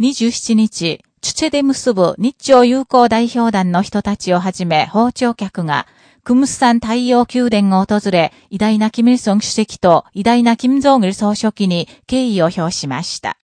27日、チュチェで結ぶ日朝友好代表団の人たちをはじめ、包丁客が、クムスサン太陽宮殿を訪れ、偉大なキム・イルソン主席と偉大なキム・ジョン・ル総書記に敬意を表しました。